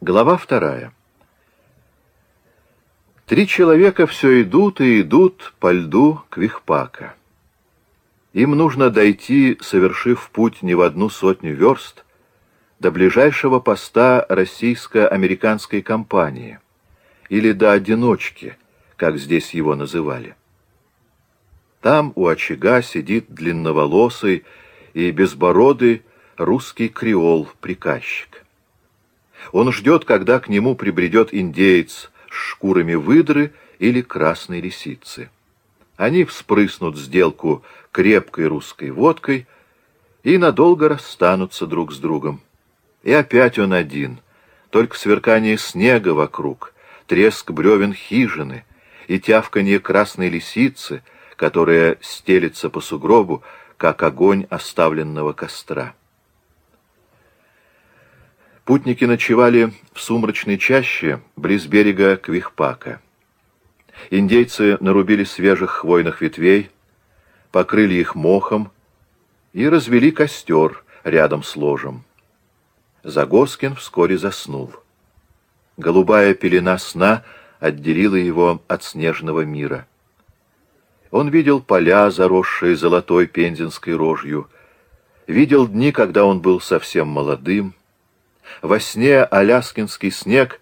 Глава вторая. Три человека все идут и идут по льду Квихпака. Им нужно дойти, совершив путь не в одну сотню верст, до ближайшего поста российско-американской компании, или до одиночки, как здесь его называли. Там у очага сидит длинноволосый и безбородый русский креол-приказчик. Он ждет, когда к нему прибредет индеец с шкурами выдры или красной лисицы. Они вспрыснут сделку крепкой русской водкой и надолго расстанутся друг с другом. И опять он один, только сверкание снега вокруг, треск бревен хижины и тявканье красной лисицы, которая стелится по сугробу, как огонь оставленного костра. Путники ночевали в сумрачной чаще близ берега Квихпака. Индейцы нарубили свежих хвойных ветвей, покрыли их мохом и развели костер рядом с ложем. Загоскин вскоре заснул. Голубая пелена сна отделила его от снежного мира. Он видел поля, заросшие золотой пензенской рожью, видел дни, когда он был совсем молодым, во сне аляскинский снег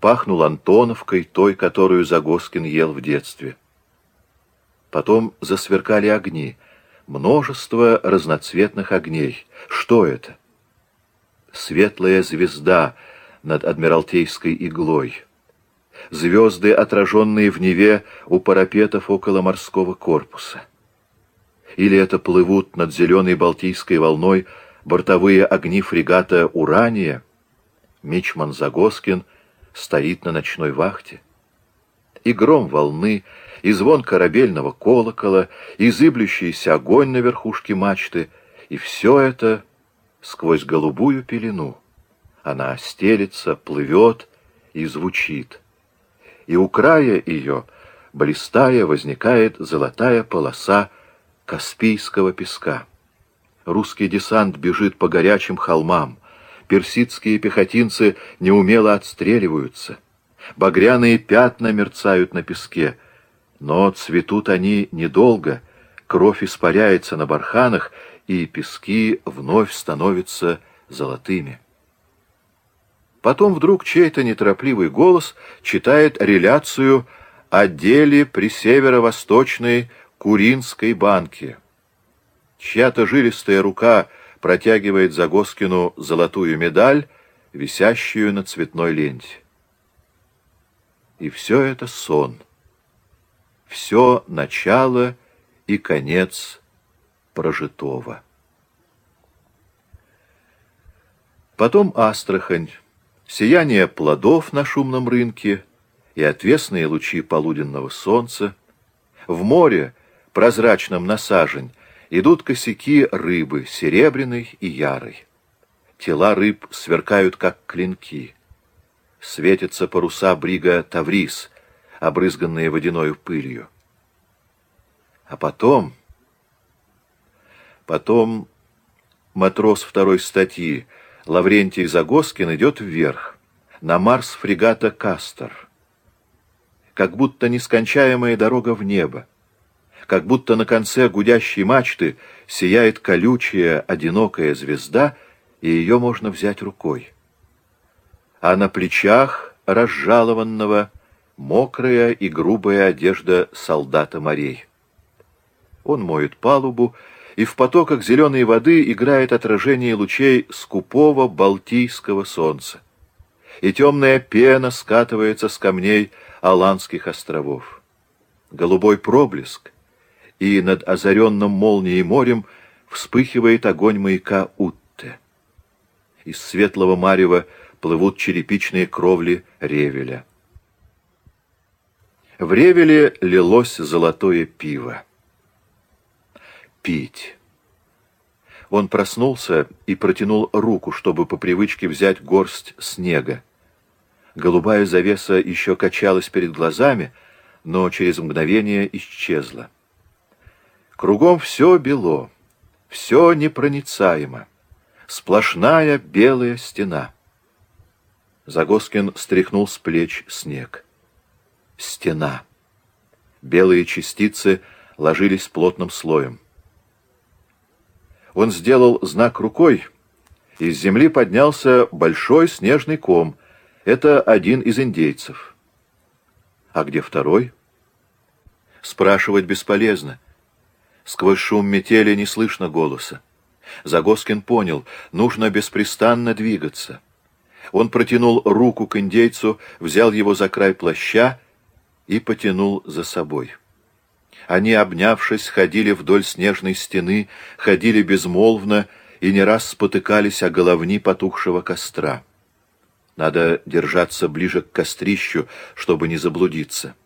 пахнул Антоновкой, той, которую Загоскин ел в детстве. Потом засверкали огни, множество разноцветных огней. Что это? Светлая звезда над Адмиралтейской иглой. Звезды, отраженные в Неве у парапетов около морского корпуса. Или это плывут над зеленой Балтийской волной бортовые огни фрегата «Урания», Мичман Загоскин стоит на ночной вахте. И гром волны, и звон корабельного колокола, и зыблющийся огонь на верхушке мачты, и все это сквозь голубую пелену. Она стелится, плывет и звучит. И у края ее, блистая, возникает золотая полоса Каспийского песка. Русский десант бежит по горячим холмам, персидские пехотинцы неумело отстреливаются. Багряные пятна мерцают на песке, но цветут они недолго, кровь испаряется на барханах, и пески вновь становятся золотыми. Потом вдруг чей-то неторопливый голос читает реляцию о деле при северо-восточной Куринской банке. Чья-то жилистая рука — протягивает Загоскину золотую медаль, висящую на цветной ленте. И все это сон. Все начало и конец прожитого. Потом Астрахань, сияние плодов на шумном рынке и отвесные лучи полуденного солнца. В море, прозрачном насажень, идут косяки рыбы, серебряной и ярой. Тела рыб сверкают, как клинки. Светятся паруса брига Таврис, обрызганные водяной пылью. А потом... Потом матрос второй статьи Лаврентий Загоскин идет вверх, на Марс фрегата «Кастер». Как будто нескончаемая дорога в небо как будто на конце гудящей мачты сияет колючая, одинокая звезда, и ее можно взять рукой. А на плечах разжалованного мокрая и грубая одежда солдата морей. Он моет палубу, и в потоках зеленой воды играет отражение лучей скупого балтийского солнца. И темная пена скатывается с камней Аланских островов. Голубой проблеск и над озаренным молнией морем вспыхивает огонь маяка Утте. Из светлого марева плывут черепичные кровли Ревеля. В Ревеле лилось золотое пиво. Пить. Он проснулся и протянул руку, чтобы по привычке взять горсть снега. Голубая завеса еще качалась перед глазами, но через мгновение исчезла. Кругом все бело, все непроницаемо, сплошная белая стена. Загоскин стряхнул с плеч снег. Стена. Белые частицы ложились плотным слоем. Он сделал знак рукой, из земли поднялся большой снежный ком. Это один из индейцев. А где второй? Спрашивать бесполезно. Сквозь шум метели не слышно голоса. Загоскин понял, нужно беспрестанно двигаться. Он протянул руку к индейцу, взял его за край плаща и потянул за собой. Они, обнявшись, ходили вдоль снежной стены, ходили безмолвно и не раз спотыкались о головни потухшего костра. Надо держаться ближе к кострищу, чтобы не заблудиться.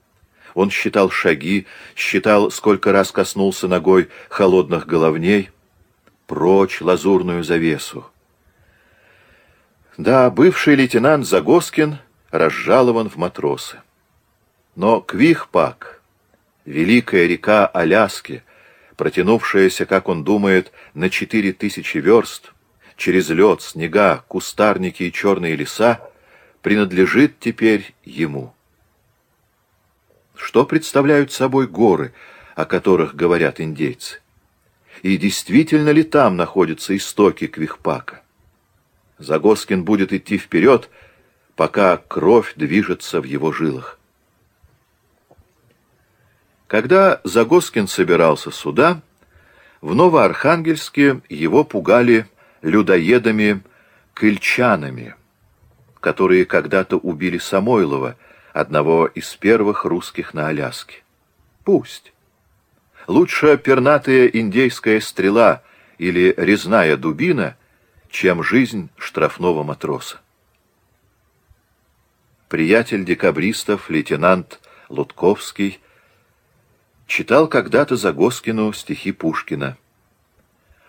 Он считал шаги, считал, сколько раз коснулся ногой холодных головней. Прочь лазурную завесу. Да, бывший лейтенант Загоскин разжалован в матросы. Но Квихпак, великая река Аляски, протянувшаяся, как он думает, на четыре тысячи верст, через лед, снега, кустарники и черные леса, принадлежит теперь ему. Что представляют собой горы, о которых говорят индейцы? И действительно ли там находятся истоки Квихпака? Загоскин будет идти вперед, пока кровь движется в его жилах. Когда Загоскин собирался сюда, в Новоархангельске его пугали людоедами-кыльчанами, которые когда-то убили Самойлова, одного из первых русских на Аляске. Пусть. Лучше пернатая индейская стрела или резная дубина, чем жизнь штрафного матроса. Приятель декабристов, лейтенант Лутковский, читал когда-то Загоскину стихи Пушкина.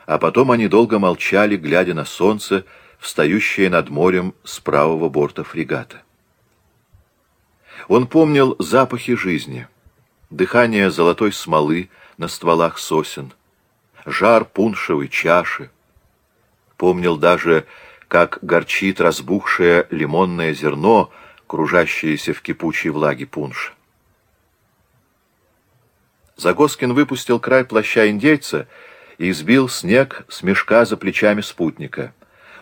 А потом они долго молчали, глядя на солнце, встающее над морем с правого борта фрегата. Он помнил запахи жизни, дыхание золотой смолы на стволах сосен, жар пуншевой чаши. Помнил даже, как горчит разбухшее лимонное зерно, кружащееся в кипучей влаге пунша. Загоскин выпустил край плаща индейца и сбил снег с мешка за плечами спутника.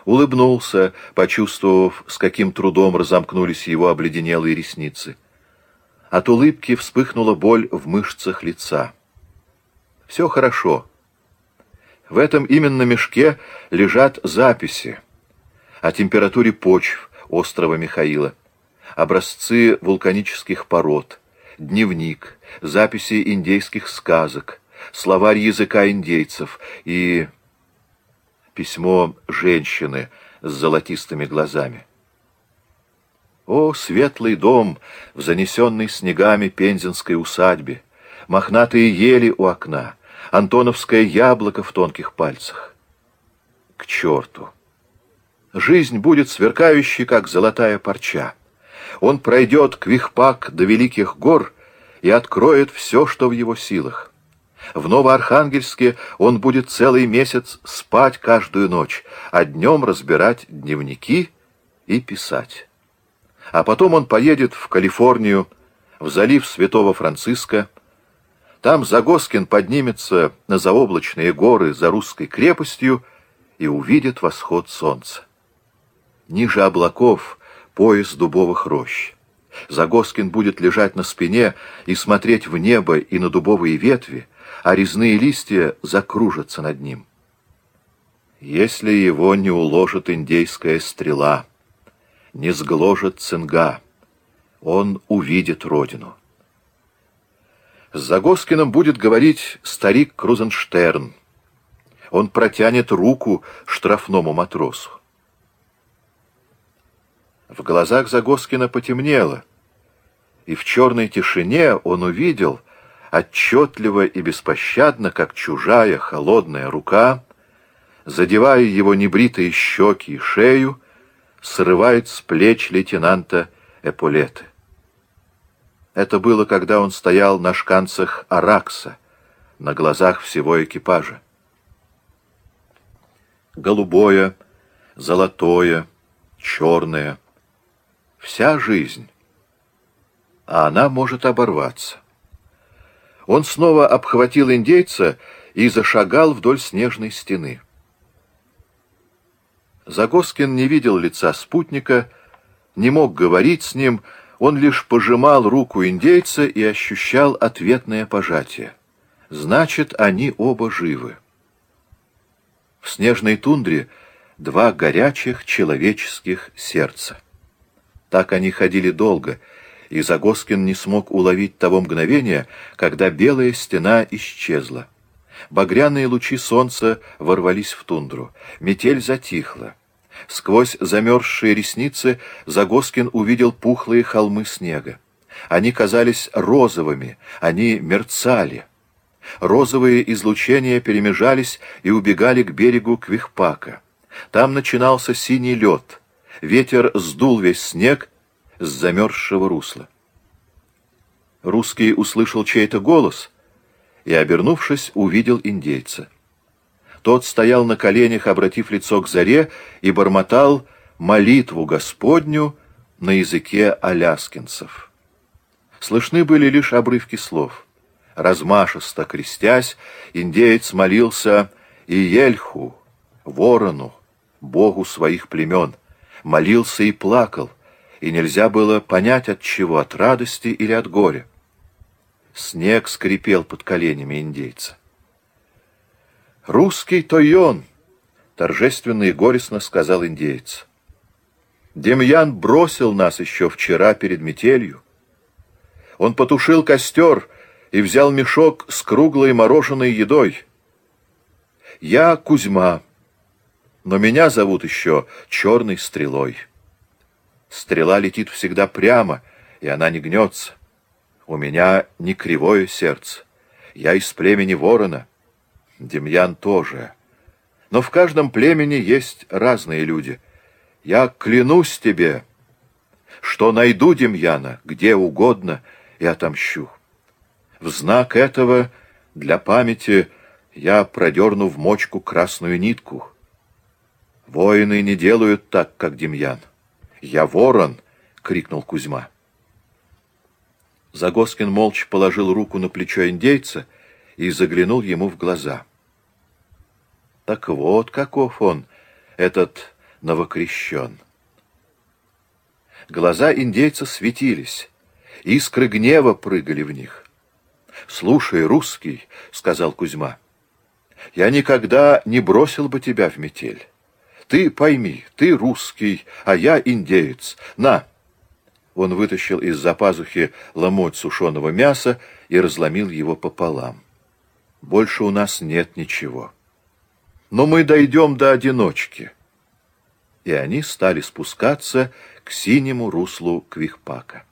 Улыбнулся, почувствовав, с каким трудом разомкнулись его обледенелые ресницы. От улыбки вспыхнула боль в мышцах лица. Все хорошо. В этом именно мешке лежат записи о температуре почв острова Михаила, образцы вулканических пород, дневник, записи индейских сказок, словарь языка индейцев и письмо женщины с золотистыми глазами. О, светлый дом в занесенной снегами пензенской усадьбе, мохнатые ели у окна, антоновское яблоко в тонких пальцах. К черту! Жизнь будет сверкающей, как золотая парча. Он пройдет Квихпак до Великих гор и откроет все, что в его силах. В Новоархангельске он будет целый месяц спать каждую ночь, а днем разбирать дневники и писать. А потом он поедет в Калифорнию, в залив Святого Франциска. Там Загоскин поднимется на заоблачные горы за русской крепостью и увидит восход солнца. Ниже облаков пояс дубовых рощ. Загоскин будет лежать на спине и смотреть в небо и на дубовые ветви, а резные листья закружатся над ним. Если его не уложит индейская стрела, не сгложит цинга, он увидит родину. С Загоскиным будет говорить старик Крузенштерн. Он протянет руку штрафному матросу. В глазах Загоскина потемнело, и в черной тишине он увидел отчетливо и беспощадно, как чужая холодная рука, задевая его небритые щеки и шею, срывает с плеч лейтенанта эполеты. Это было, когда он стоял на шканцах Аракса, на глазах всего экипажа. Голубое, золотое, черное — вся жизнь. А она может оборваться. Он снова обхватил индейца и зашагал вдоль снежной стены. Загоскин не видел лица спутника, не мог говорить с ним, он лишь пожимал руку индейца и ощущал ответное пожатие. Значит, они оба живы. В снежной тундре два горячих человеческих сердца. Так они ходили долго, и Загоскин не смог уловить того мгновения, когда белая стена исчезла. Багряные лучи солнца ворвались в тундру. Метель затихла. Сквозь замерзшие ресницы Загоскин увидел пухлые холмы снега. Они казались розовыми, они мерцали. Розовые излучения перемежались и убегали к берегу Квихпака. Там начинался синий лед. Ветер сдул весь снег с замерзшего русла. Русский услышал чей-то голос и, обернувшись, увидел индейца. Тот стоял на коленях, обратив лицо к заре, и бормотал молитву Господню на языке аляскинцев. Слышны были лишь обрывки слов. Размашисто крестясь, индеец молился Иельху, ворону, богу своих племен, молился и плакал, и нельзя было понять от чего, от радости или от горя. Снег скрипел под коленями индейца. «Русский Тойон!» — торжественно и горестно сказал индеец. «Демьян бросил нас еще вчера перед метелью. Он потушил костер и взял мешок с круглой мороженой едой. Я Кузьма, но меня зовут еще Черной Стрелой. Стрела летит всегда прямо, и она не гнется. У меня не кривое сердце. Я из племени ворона. Демьян тоже. Но в каждом племени есть разные люди. Я клянусь тебе, что найду Демьяна где угодно и отомщу. В знак этого, для памяти, я продерну в мочку красную нитку. Воины не делают так, как Демьян. «Я ворон!» — крикнул Кузьма. Загоскин молча положил руку на плечо индейца и заглянул ему в глаза — так вот каков он, этот новокрещен. Глаза индейца светились, искры гнева прыгали в них. «Слушай, русский», — сказал Кузьма, — «я никогда не бросил бы тебя в метель. Ты пойми, ты русский, а я индеец. На!» Он вытащил из-за пазухи ломоть сушеного мяса и разломил его пополам. «Больше у нас нет ничего» но мы дойдем до одиночки. И они стали спускаться к синему руслу Квихпака.